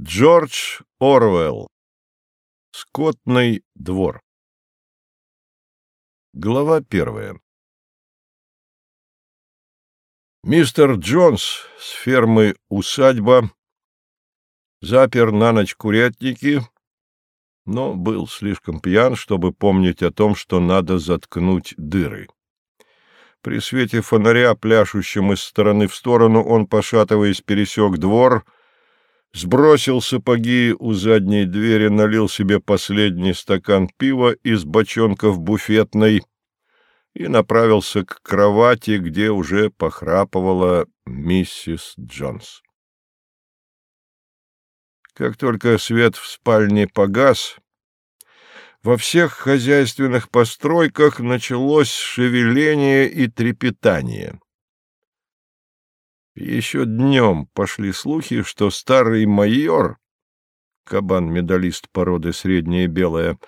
Джордж Оруэлл. Скотный двор. Глава первая. Мистер Джонс с фермы «Усадьба» запер на ночь курятники, но был слишком пьян, чтобы помнить о том, что надо заткнуть дыры. При свете фонаря, пляшущем из стороны в сторону, он, пошатываясь, пересек двор — сбросил сапоги у задней двери, налил себе последний стакан пива из бочонка в буфетной и направился к кровати, где уже похрапывала миссис Джонс. Как только свет в спальне погас, во всех хозяйственных постройках началось шевеление и трепетание. Еще днем пошли слухи, что старый майор, кабан-медалист породы средняя белая,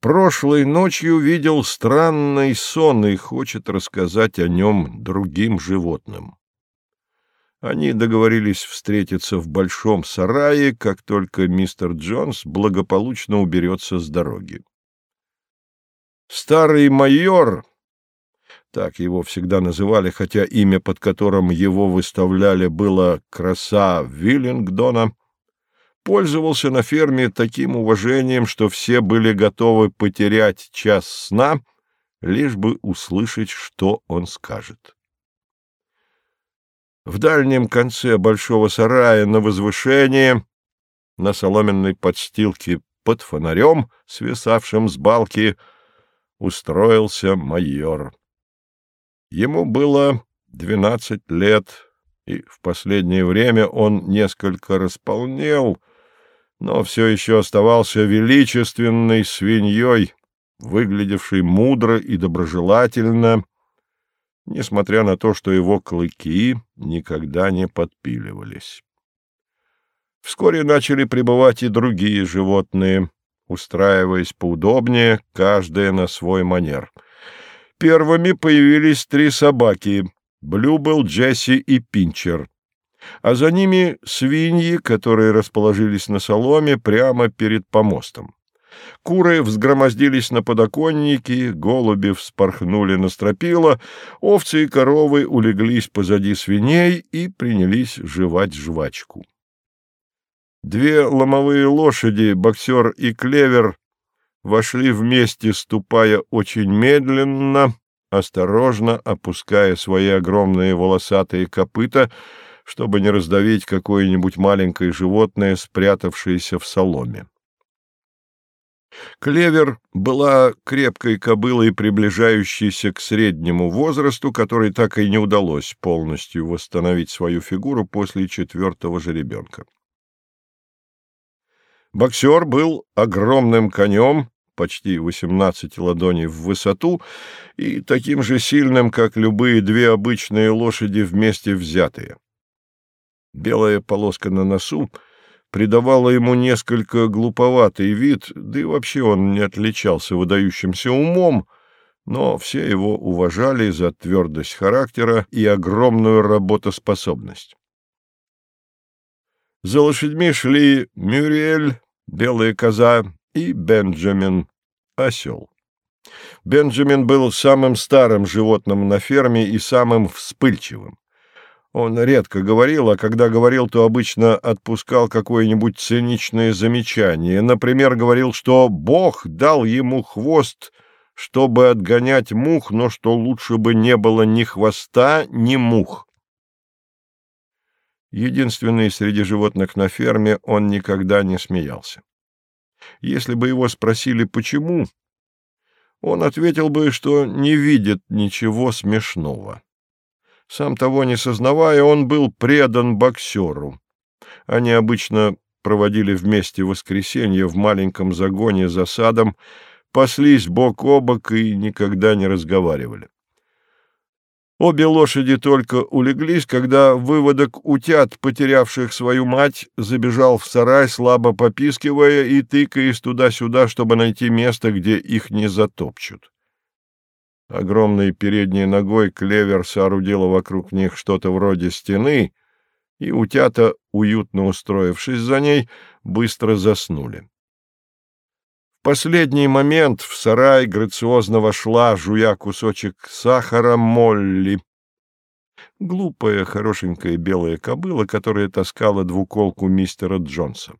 прошлой ночью видел странный сон и хочет рассказать о нем другим животным. Они договорились встретиться в большом сарае, как только мистер Джонс благополучно уберется с дороги. Старый майор так его всегда называли, хотя имя, под которым его выставляли, было «Краса Виллингдона», пользовался на ферме таким уважением, что все были готовы потерять час сна, лишь бы услышать, что он скажет. В дальнем конце большого сарая на возвышении, на соломенной подстилке под фонарем, свисавшим с балки, устроился майор. Ему было двенадцать лет, и в последнее время он несколько располнел, но все еще оставался величественной свиньей, выглядевшей мудро и доброжелательно, несмотря на то, что его клыки никогда не подпиливались. Вскоре начали прибывать и другие животные, устраиваясь поудобнее, каждое на свой манер — Первыми появились три собаки — Блюбел, Джесси и Пинчер. А за ними свиньи, которые расположились на соломе прямо перед помостом. Куры взгромоздились на подоконники, голуби вспорхнули на стропила, овцы и коровы улеглись позади свиней и принялись жевать жвачку. Две ломовые лошади, боксер и клевер, вошли вместе, ступая очень медленно, осторожно опуская свои огромные волосатые копыта, чтобы не раздавить какое-нибудь маленькое животное, спрятавшееся в соломе. Клевер была крепкой кобылой, приближающейся к среднему возрасту, которой так и не удалось полностью восстановить свою фигуру после четвертого жеребенка. Боксер был огромным конем, почти 18 ладоней в высоту и таким же сильным, как любые две обычные лошади вместе взятые. Белая полоска на носу придавала ему несколько глуповатый вид, да и вообще он не отличался выдающимся умом, но все его уважали за твердость характера и огромную работоспособность. За лошадьми шли Мюриэль, белая коза и Бенджамин — осел. Бенджамин был самым старым животным на ферме и самым вспыльчивым. Он редко говорил, а когда говорил, то обычно отпускал какое-нибудь циничное замечание. Например, говорил, что Бог дал ему хвост, чтобы отгонять мух, но что лучше бы не было ни хвоста, ни мух. Единственный среди животных на ферме, он никогда не смеялся. Если бы его спросили «почему?», он ответил бы, что не видит ничего смешного. Сам того не сознавая, он был предан боксеру. Они обычно проводили вместе воскресенье в маленьком загоне за садом, паслись бок о бок и никогда не разговаривали. Обе лошади только улеглись, когда выводок утят, потерявших свою мать, забежал в сарай, слабо попискивая и тыкаясь туда-сюда, чтобы найти место, где их не затопчут. Огромной передней ногой клевер соорудила вокруг них что-то вроде стены, и утята, уютно устроившись за ней, быстро заснули. Последний момент в сарай грациозно вошла, жуя кусочек сахара, Молли. Глупая, хорошенькая белая кобыла, которая таскала двуколку мистера Джонса.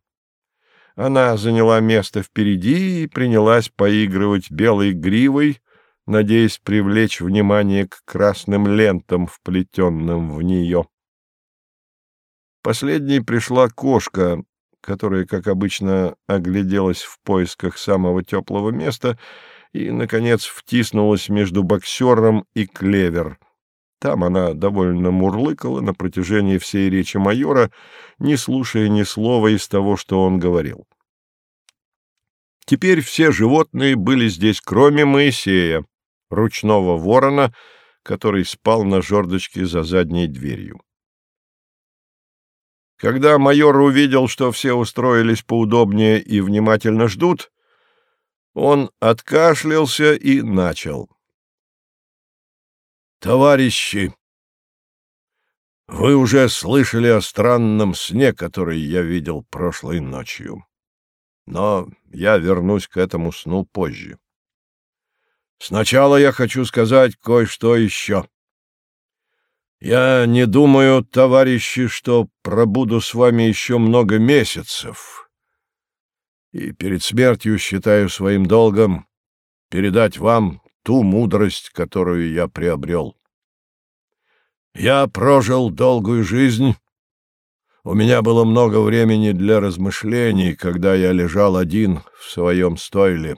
Она заняла место впереди и принялась поигрывать белой гривой, надеясь привлечь внимание к красным лентам, вплетенным в нее. Последней пришла кошка, которая, как обычно, огляделась в поисках самого теплого места и, наконец, втиснулась между боксером и клевер. Там она довольно мурлыкала на протяжении всей речи майора, не слушая ни слова из того, что он говорил. Теперь все животные были здесь, кроме Моисея, ручного ворона, который спал на жердочке за задней дверью. Когда майор увидел, что все устроились поудобнее и внимательно ждут, он откашлялся и начал. «Товарищи, вы уже слышали о странном сне, который я видел прошлой ночью. Но я вернусь к этому сну позже. Сначала я хочу сказать кое-что еще. Я не думаю, товарищи, что пробуду с вами еще много месяцев. И перед смертью считаю своим долгом передать вам ту мудрость, которую я приобрел. Я прожил долгую жизнь. У меня было много времени для размышлений, когда я лежал один в своем стойле.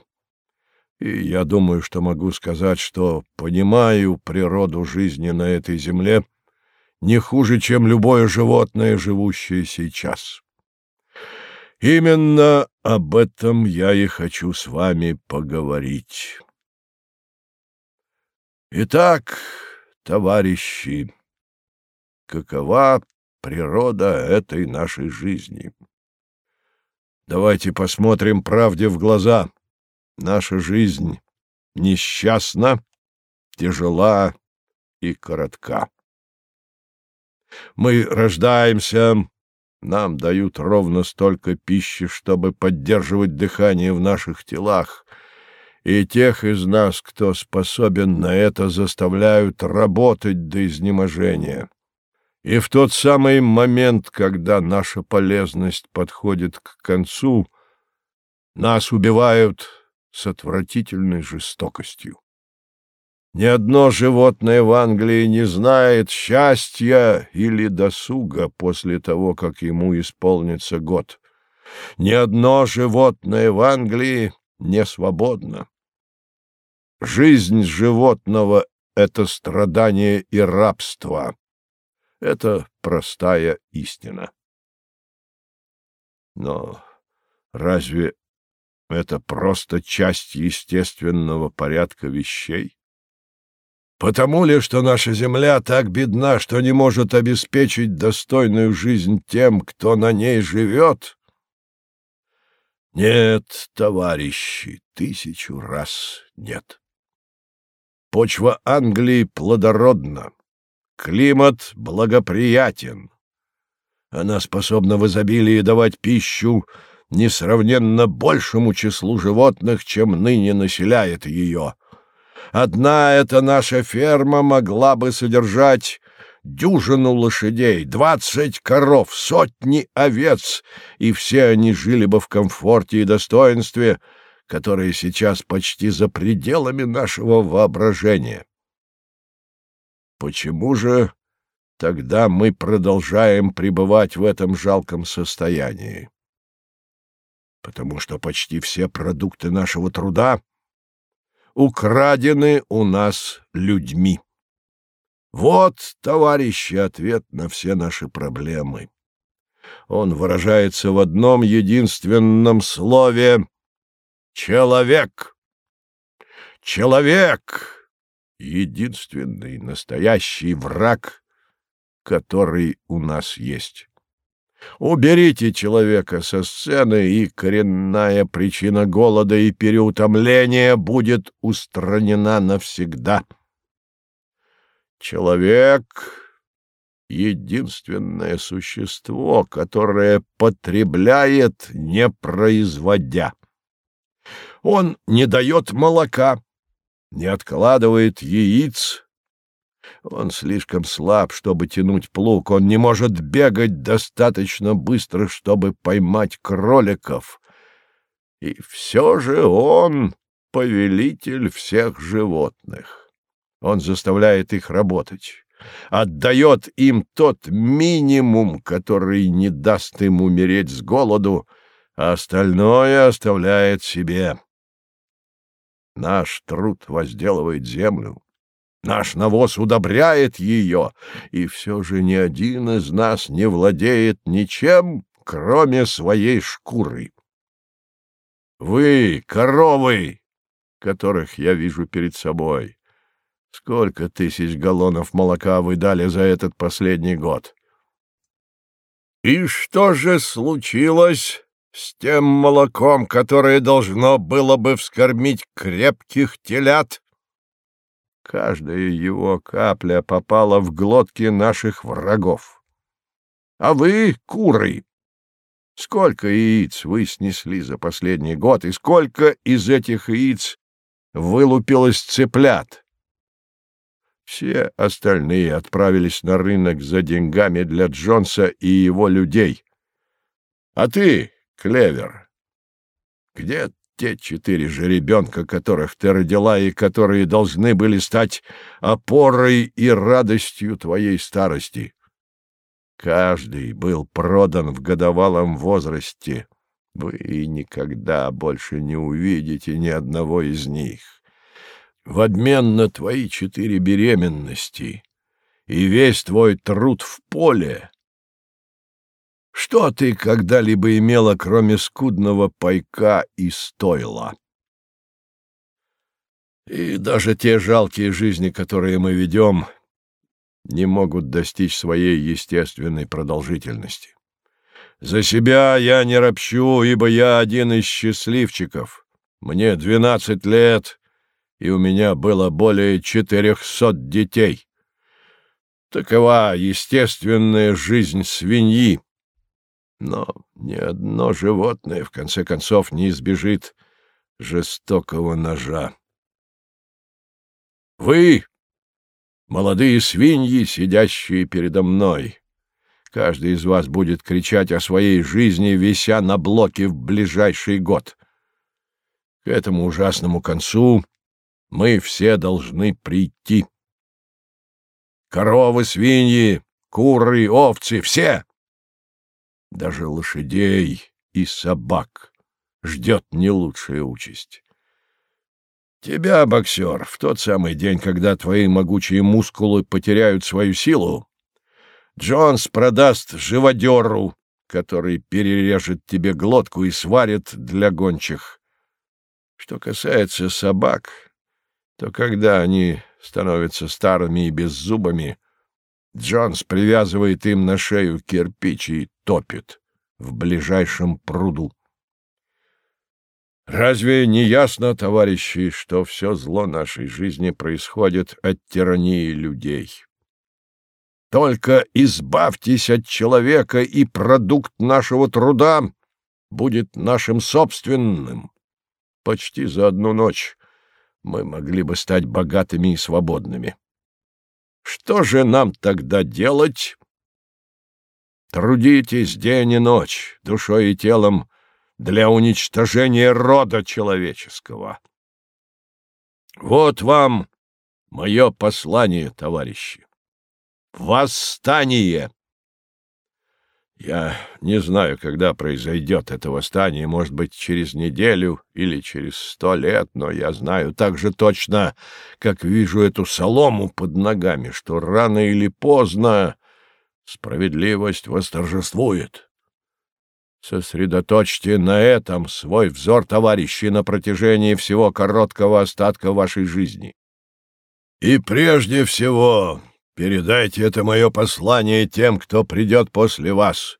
И я думаю, что могу сказать, что понимаю природу жизни на этой земле не хуже, чем любое животное, живущее сейчас. Именно об этом я и хочу с вами поговорить. Итак, товарищи, какова природа этой нашей жизни? Давайте посмотрим правде в глаза — Наша жизнь несчастна, тяжела и коротка. Мы рождаемся, нам дают ровно столько пищи, чтобы поддерживать дыхание в наших телах, и тех из нас, кто способен на это, заставляют работать до изнеможения. И в тот самый момент, когда наша полезность подходит к концу, нас убивают с отвратительной жестокостью. Ни одно животное в Англии не знает счастья или досуга после того, как ему исполнится год. Ни одно животное в Англии не свободно. Жизнь животного — это страдание и рабство. Это простая истина. Но разве это просто часть естественного порядка вещей? Потому ли, что наша земля так бедна, что не может обеспечить достойную жизнь тем, кто на ней живет? Нет, товарищи, тысячу раз нет. Почва Англии плодородна, климат благоприятен. Она способна в изобилии давать пищу несравненно большему числу животных, чем ныне населяет ее. Одна эта наша ферма могла бы содержать дюжину лошадей, двадцать коров, сотни овец, и все они жили бы в комфорте и достоинстве, которые сейчас почти за пределами нашего воображения. Почему же тогда мы продолжаем пребывать в этом жалком состоянии? потому что почти все продукты нашего труда украдены у нас людьми. Вот, товарищи, ответ на все наши проблемы. Он выражается в одном единственном слове — человек. Человек — единственный настоящий враг, который у нас есть. Уберите человека со сцены, и коренная причина голода и переутомления будет устранена навсегда. Человек единственное существо, которое потребляет, не производя. Он не дает молока, не откладывает яиц. Он слишком слаб, чтобы тянуть плуг, он не может бегать достаточно быстро, чтобы поймать кроликов. И все же он повелитель всех животных. Он заставляет их работать, отдает им тот минимум, который не даст им умереть с голоду, а остальное оставляет себе. Наш труд возделывает землю, наш навоз удобряет ее, и все же ни один из нас не владеет ничем, кроме своей шкуры. Вы, коровы, которых я вижу перед собой, сколько тысяч галлонов молока вы дали за этот последний год? И что же случилось с тем молоком, которое должно было бы вскормить крепких телят. Каждая его капля попала в глотки наших врагов. А вы, куры, сколько яиц вы снесли за последний год, и сколько из этих яиц вылупилось цыплят? Все остальные отправились на рынок за деньгами для Джонса и его людей. А ты, Клевер, где те четыре жеребенка, которых ты родила и которые должны были стать опорой и радостью твоей старости? Каждый был продан в годовалом возрасте. Вы никогда больше не увидите ни одного из них. В обмен на твои четыре беременности и весь твой труд в поле что ты когда-либо имела, кроме скудного пайка и стойла? И даже те жалкие жизни, которые мы ведем, не могут достичь своей естественной продолжительности. За себя я не ропщу, ибо я один из счастливчиков. Мне двенадцать лет, и у меня было более четырехсот детей. Такова естественная жизнь свиньи, но ни одно животное, в конце концов, не избежит жестокого ножа. Вы, молодые свиньи, сидящие передо мной, каждый из вас будет кричать о своей жизни, вися на блоке в ближайший год. К этому ужасному концу мы все должны прийти. Коровы, свиньи, куры, овцы — все! Даже лошадей и собак ждет не лучшая участь. Тебя, боксер, в тот самый день, когда твои могучие мускулы потеряют свою силу, Джонс продаст живодеру, который перережет тебе глотку и сварит для гончих. Что касается собак, то когда они становятся старыми и беззубыми, Джонс привязывает им на шею кирпич и топит в ближайшем пруду. Разве не ясно, товарищи, что все зло нашей жизни происходит от тирании людей? Только избавьтесь от человека, и продукт нашего труда будет нашим собственным. Почти за одну ночь мы могли бы стать богатыми и свободными. Что же нам тогда делать? Трудитесь день и ночь, душой и телом, для уничтожения рода человеческого. Вот вам мое послание, товарищи. Восстание! Я не знаю, когда произойдет это восстание, может быть, через неделю или через сто лет, но я знаю так же точно, как вижу эту солому под ногами, что рано или поздно справедливость восторжествует. Сосредоточьте на этом свой взор, товарищи, на протяжении всего короткого остатка вашей жизни. И прежде всего Передайте это мое послание тем, кто придет после вас,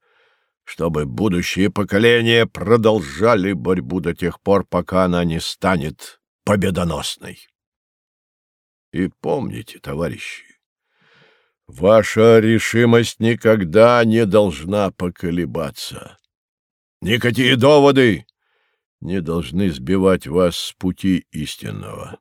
чтобы будущие поколения продолжали борьбу до тех пор, пока она не станет победоносной. И помните, товарищи, Ваша решимость никогда не должна поколебаться. Никакие доводы не должны сбивать вас с пути истинного.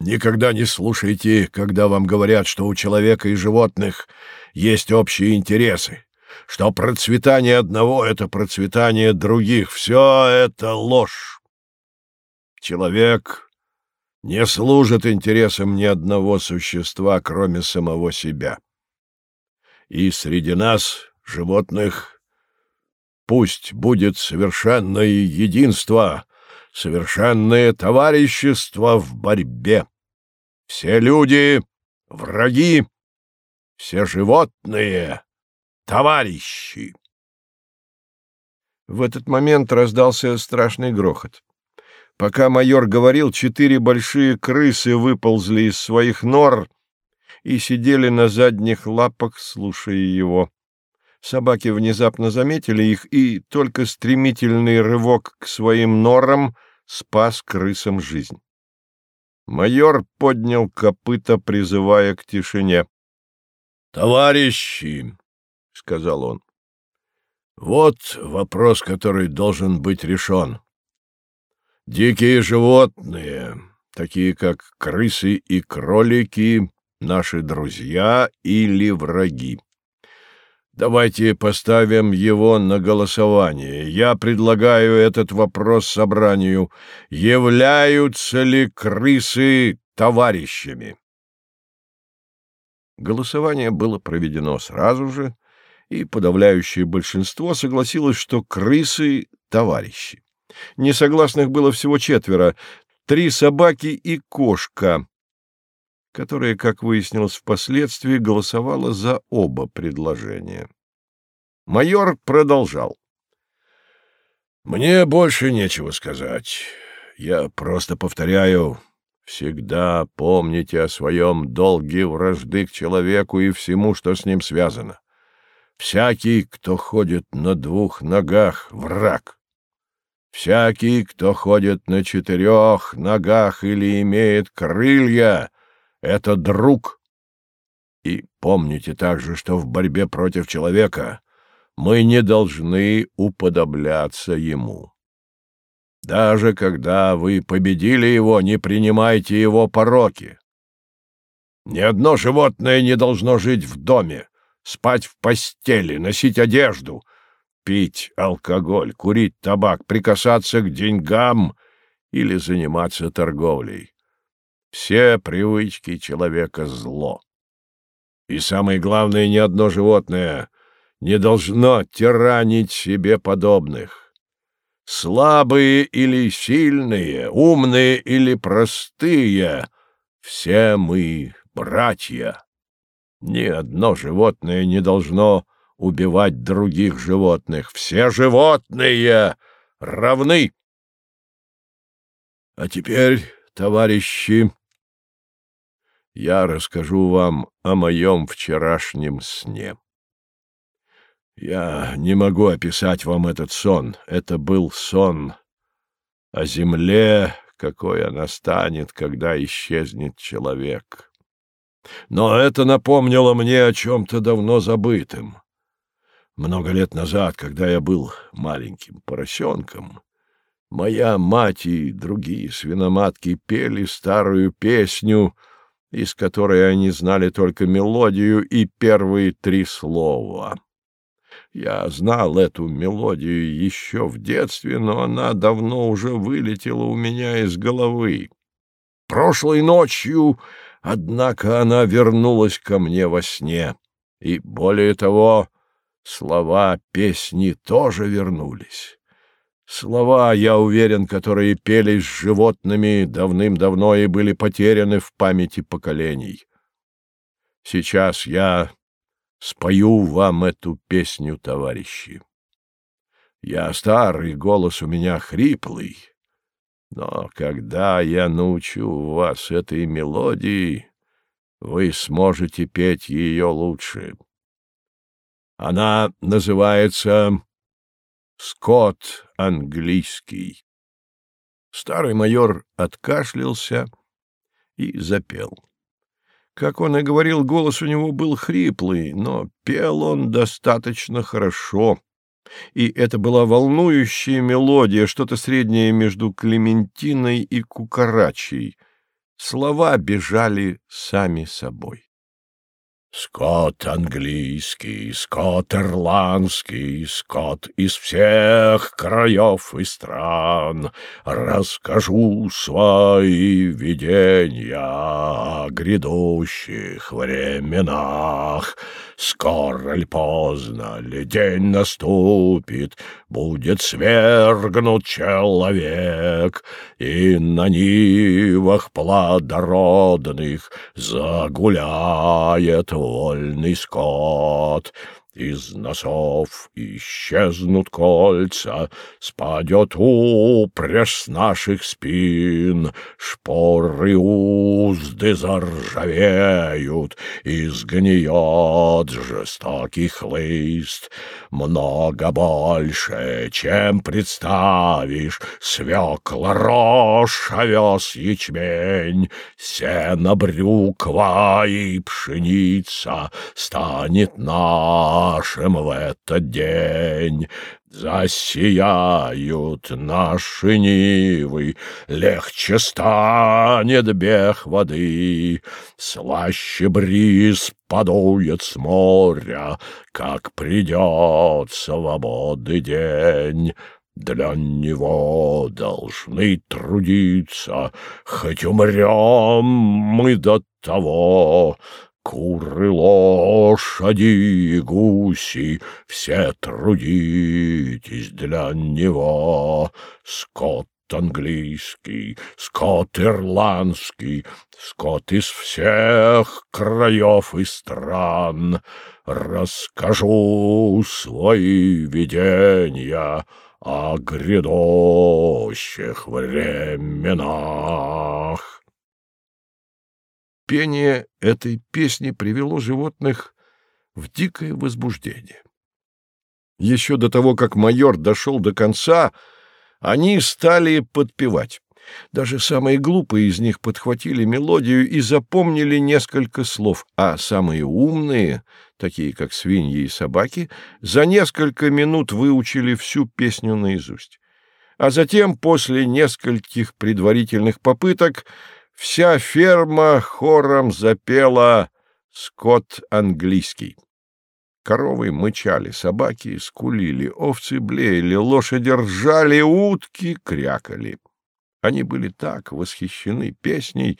Никогда не слушайте, когда вам говорят, что у человека и животных есть общие интересы, что процветание одного — это процветание других. Все это ложь. Человек не служит интересам ни одного существа, кроме самого себя. И среди нас, животных, пусть будет совершенное единство, совершенное товарищество в борьбе. Все люди — враги, все животные — товарищи. В этот момент раздался страшный грохот. Пока майор говорил, четыре большие крысы выползли из своих нор и сидели на задних лапах, слушая его. Собаки внезапно заметили их, и только стремительный рывок к своим норам спас крысам жизнь. Майор поднял копыта, призывая к тишине. — Товарищи, — сказал он, — вот вопрос, который должен быть решен. Дикие животные, такие как крысы и кролики, наши друзья или враги. Давайте поставим его на голосование. Я предлагаю этот вопрос собранию. Являются ли крысы товарищами? Голосование было проведено сразу же, и подавляющее большинство согласилось, что крысы — товарищи. Несогласных было всего четверо — три собаки и кошка, которая, как выяснилось впоследствии, голосовала за оба предложения. Майор продолжал. «Мне больше нечего сказать. Я просто повторяю, всегда помните о своем долге вражды к человеку и всему, что с ним связано. Всякий, кто ходит на двух ногах, — враг. Всякий, кто ходит на четырех ногах или имеет крылья, — это друг. И помните также, что в борьбе против человека мы не должны уподобляться ему. Даже когда вы победили его, не принимайте его пороки. Ни одно животное не должно жить в доме, спать в постели, носить одежду — пить алкоголь, курить табак, прикасаться к деньгам или заниматься торговлей. Все привычки человека — зло. И самое главное, ни одно животное не должно тиранить себе подобных. Слабые или сильные, умные или простые — все мы братья. Ни одно животное не должно убивать других животных. Все животные равны. А теперь, товарищи, я расскажу вам о моем вчерашнем сне. Я не могу описать вам этот сон. Это был сон о земле, какой она станет, когда исчезнет человек. Но это напомнило мне о чем-то давно забытым. Много лет назад, когда я был маленьким поросенком, моя мать и другие свиноматки пели старую песню, из которой они знали только мелодию и первые три слова. Я знал эту мелодию еще в детстве, но она давно уже вылетела у меня из головы. Прошлой ночью, однако, она вернулась ко мне во сне, и, более того, Слова песни тоже вернулись. Слова, я уверен, которые пелись с животными давным-давно и были потеряны в памяти поколений. Сейчас я спою вам эту песню, товарищи. Я старый, голос у меня хриплый, но когда я научу вас этой мелодии, вы сможете петь ее лучше. Она называется «Скот английский». Старый майор откашлялся и запел. Как он и говорил, голос у него был хриплый, но пел он достаточно хорошо. И это была волнующая мелодия, что-то среднее между Клементиной и Кукарачей. Слова бежали сами собой. Скот английский, скот ирландский, скот из всех краев и стран. Расскажу свои видения о грядущих временах. Скоро ли поздно ли день наступит, будет свергнут человек, и на нивах плодородных загуляет вольный скот. Из носов исчезнут кольца, Спадет упряжь с наших спин, Шпоры узды заржавеют, И сгниет жестокий хлыст. Много больше, чем представишь, Свекла, рожь, овес, ячмень, Сено, брюква и пшеница Станет на нашим в этот день. Засияют наши нивы, Легче станет бег воды, Слаще бриз подует с моря, Как придет свободный день. Для него должны трудиться, Хоть умрем мы до того, Куры, лошади и гуси, все трудитесь для него. Скот английский, скот ирландский, скот из всех краев и стран. Расскажу свои видения о грядущих временах. Пение этой песни привело животных в дикое возбуждение. Еще до того, как майор дошел до конца, они стали подпевать. Даже самые глупые из них подхватили мелодию и запомнили несколько слов, а самые умные, такие как свиньи и собаки, за несколько минут выучили всю песню наизусть. А затем, после нескольких предварительных попыток, Вся ферма хором запела «Скот английский». Коровы мычали, собаки скулили, овцы блеяли, лошади ржали, утки крякали. Они были так восхищены песней,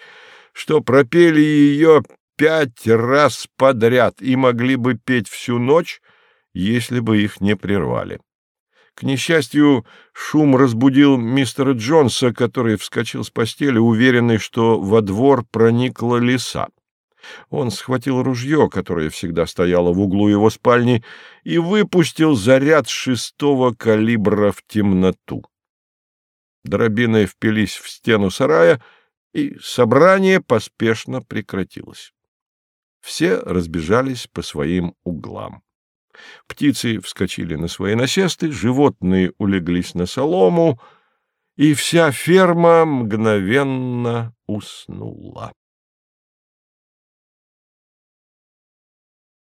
что пропели ее пять раз подряд и могли бы петь всю ночь, если бы их не прервали. К несчастью, шум разбудил мистера Джонса, который вскочил с постели, уверенный, что во двор проникла лиса. Он схватил ружье, которое всегда стояло в углу его спальни, и выпустил заряд шестого калибра в темноту. Дробины впились в стену сарая, и собрание поспешно прекратилось. Все разбежались по своим углам. Птицы вскочили на свои насесты, животные улеглись на солому, и вся ферма мгновенно уснула.